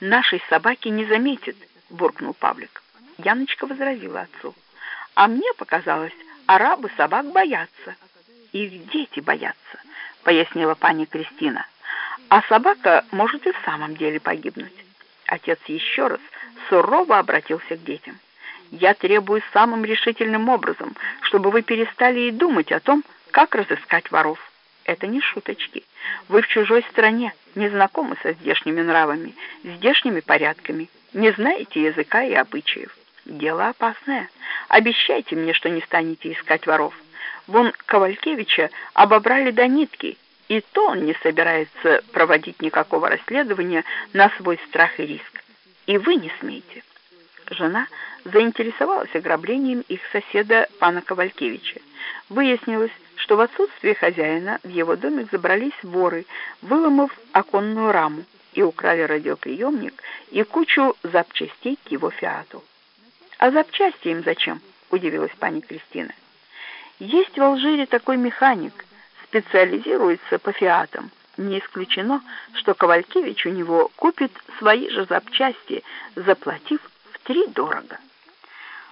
нашей собаки не заметит, буркнул Павлик. Яночка возразила отцу. А мне показалось, арабы собак боятся. Их дети боятся, пояснила пани Кристина. А собака может и в самом деле погибнуть. Отец еще раз сурово обратился к детям. Я требую самым решительным образом, чтобы вы перестали и думать о том, как разыскать воров. Это не шуточки. Вы в чужой стране, не знакомы со здешними нравами, здешними порядками, не знаете языка и обычаев. Дело опасное. Обещайте мне, что не станете искать воров. Вон Ковалькевича обобрали до нитки, и то он не собирается проводить никакого расследования на свой страх и риск. И вы не смеете. Жена заинтересовалась ограблением их соседа пана Ковалькевича. Выяснилось, что в отсутствие хозяина в его домик забрались воры, выломав оконную раму и украли радиоприемник и кучу запчастей к его фиату. «А запчасти им зачем?» — удивилась пани Кристина. «Есть в Алжире такой механик, специализируется по фиатам. Не исключено, что Ковалькевич у него купит свои же запчасти, заплатив в три дорого».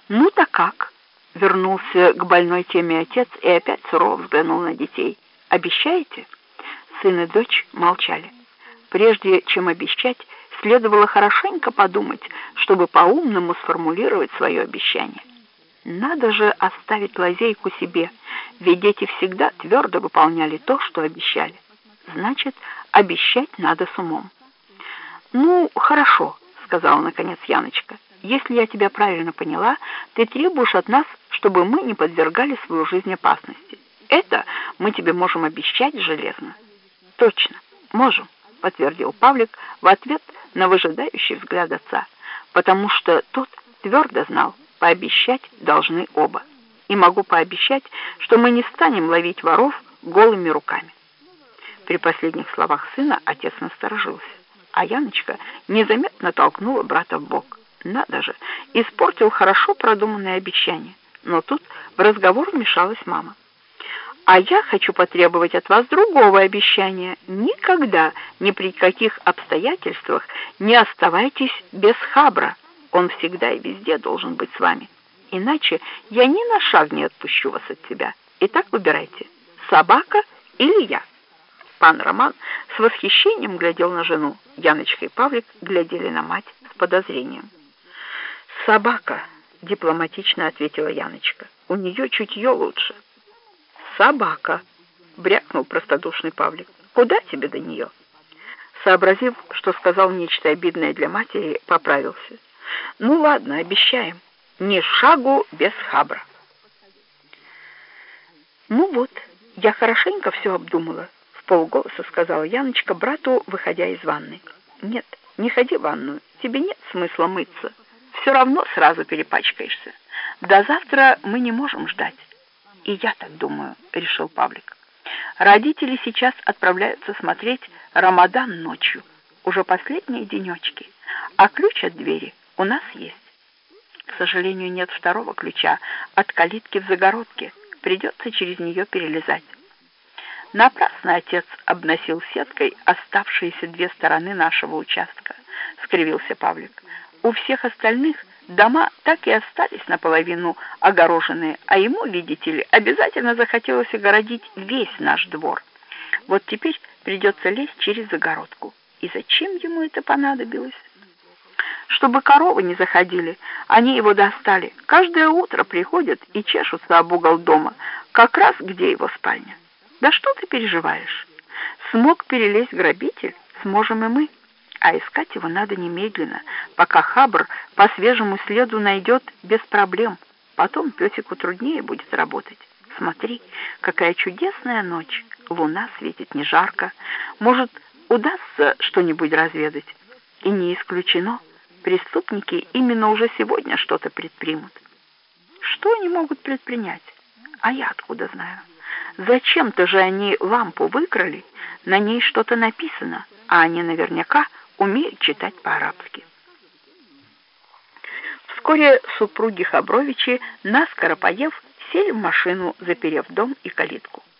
«Ну так как?» — вернулся к больной теме отец и опять сурово взглянул на детей. «Обещаете?» Сын и дочь молчали. Прежде чем обещать, следовало хорошенько подумать, чтобы по-умному сформулировать свое обещание. Надо же оставить лазейку себе, ведь дети всегда твердо выполняли то, что обещали. Значит, обещать надо с умом. «Ну, хорошо», — сказала наконец Яночка. «Если я тебя правильно поняла, ты требуешь от нас, чтобы мы не подвергали свою жизнь опасности. Это мы тебе можем обещать железно». «Точно, можем», — подтвердил Павлик в ответ на выжидающий взгляд отца, потому что тот твердо знал, пообещать должны оба. И могу пообещать, что мы не станем ловить воров голыми руками. При последних словах сына отец насторожился, а Яночка незаметно толкнула брата в бок. Надо же, испортил хорошо продуманное обещание. Но тут в разговор вмешалась мама. А я хочу потребовать от вас другого обещания. Никогда, ни при каких обстоятельствах не оставайтесь без Хабра. Он всегда и везде должен быть с вами. Иначе я ни на шаг не отпущу вас от себя. Итак, выбирайте, собака или я. Пан Роман с восхищением глядел на жену. Яночка и Павлик глядели на мать с подозрением. «Собака», — дипломатично ответила Яночка. «У нее чутье лучше». «Собака», — брякнул простодушный Павлик. «Куда тебе до нее?» Сообразив, что сказал нечто обидное для матери, поправился. «Ну ладно, обещаем. Ни шагу без хабра». «Ну вот, я хорошенько все обдумала», — в полголоса сказала Яночка брату, выходя из ванной. «Нет, не ходи в ванную, тебе нет смысла мыться. Все равно сразу перепачкаешься. До завтра мы не можем ждать». «И я так думаю», — решил Павлик. «Родители сейчас отправляются смотреть «Рамадан» ночью, уже последние денечки, а ключ от двери у нас есть. К сожалению, нет второго ключа от калитки в загородке, придется через нее перелезать». Напрасно отец обносил сеткой оставшиеся две стороны нашего участка, скривился Павлик. У всех остальных Дома так и остались наполовину огороженные, а ему, видите ли, обязательно захотелось огородить весь наш двор. Вот теперь придется лезть через загородку. И зачем ему это понадобилось? Чтобы коровы не заходили, они его достали. Каждое утро приходят и чешутся об угол дома, как раз где его спальня. Да что ты переживаешь? Смог перелезть грабитель, сможем и мы а искать его надо немедленно, пока Хабр по свежему следу найдет без проблем. Потом песику труднее будет работать. Смотри, какая чудесная ночь. Луна светит не жарко. Может, удастся что-нибудь разведать. И не исключено, преступники именно уже сегодня что-то предпримут. Что они могут предпринять? А я откуда знаю? Зачем-то же они лампу выкрали, на ней что-то написано, а они наверняка умеют читать по-арабски. Вскоре супруги Хабровичи, наскоро поев, сели в машину, заперев дом и калитку.